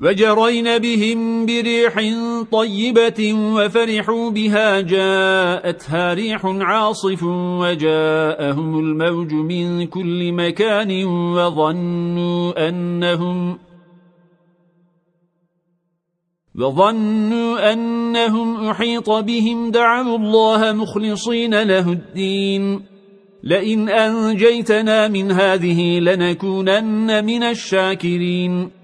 وجرين بهم بريح طيبة وفرحوا بها جاءتها ريح عاصف وجاءهم الموج من كل مكان وظنوا أنهم وظنوا أنهم أحيط بهم دعوا الله مخلصين له الدين. لئن أنجيتنا من هذه لنكونن من الشاكرين.